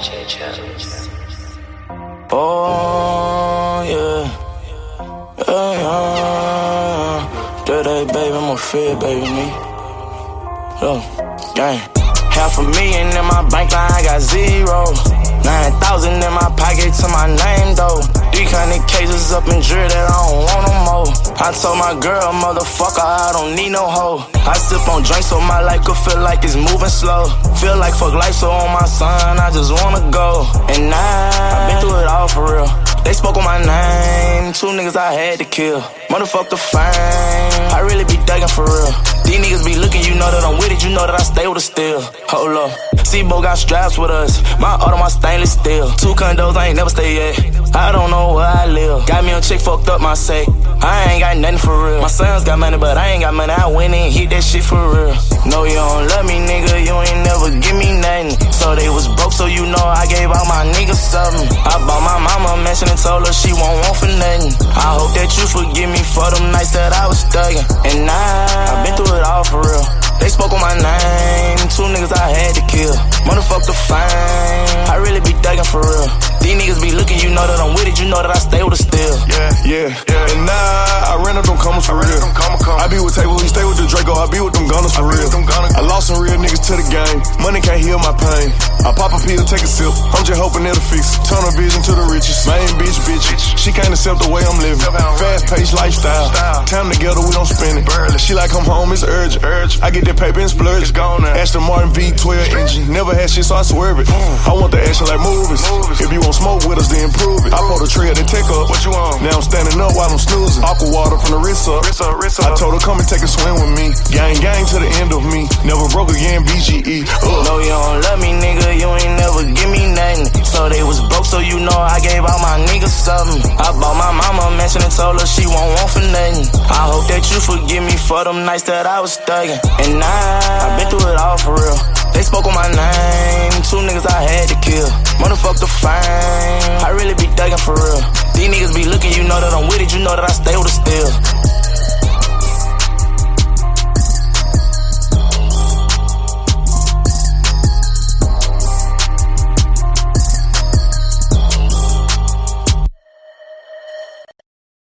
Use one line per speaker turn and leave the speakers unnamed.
DJ.
Oh, yeah. Yeah, yeah. Dirty baby, I'm a fit, baby, me. Look, gang. Half a million in my bank line, I got zero. Nine thousand in my pocket to my name, hundred cases up in jury that I don't want no more. I told my girl, motherfucker, I don't need no hoe. I sip on drinks so my life could feel like it's moving slow. Feel like fuck life, so on my son, I just wanna go. And now, I've been through it all for real. They spoke on my name, two niggas I had to kill. Motherfuck the fame, I really be thuggin' for real. These niggas be looking, you know that I'm with it, you know that I stay with a steel. Hold up, C-Bo got straps with us, my auto, my stainless steel. Two condos, I ain't never stay yet. I don't know I a chick fucked up my say. I ain't got nothing for real. My sons got money, but I ain't got money. I went and hit that shit for real. No, you don't love me, nigga. You ain't never give me nothing. So they was broke, so you know I gave all my niggas something. I bought my mama a mansion and told her she won't want for nothing. I hope that you forgive me for them nights that I was thuggin'. And I, I've been through it all for real. They spoke on my name, two niggas I had to kill. Motherfuck the fame, I really be thuggin' for real. These niggas be looking, you know that I'm with it, you know that I stay with the.
Yeah, yeah, yeah. And now I ran up them commas for real. I be with Table, he stay with the Draco, I be with them gunners for real. I lost some real niggas to the game. Money can't heal my pain. I pop a pill, take a sip. I'm just hoping it'll fix. it. Tunnel vision to the riches. Main bitch, bitch. She can't accept the way I'm living. Fast paced lifestyle. Time together, we don't spend it. She like I'm home, it's urgent. I get that paper and splurge. It's gone now. Aston Martin V12 engine. Never had shit, so I swerve it. I want the action like movies. If you want smoke with us, then prove it. I pulled the trigger, then take up. What you want? Now I'm standing up while I'm snoozing. Aqua water from the wrist up. Wrist up, wrist up. I told her come and take a swim with me. Gang, gang to the end of me. Never broke again, BGE. Uh.
No, you don't love me, nigga. You ain't never give me nothing. So they was broke, so you know I gave all my niggas something. I bought my mama a mansion and told her she won't want for nothing. I hope that you forgive me for them nights that I was thuggin'. And now I've been fame, I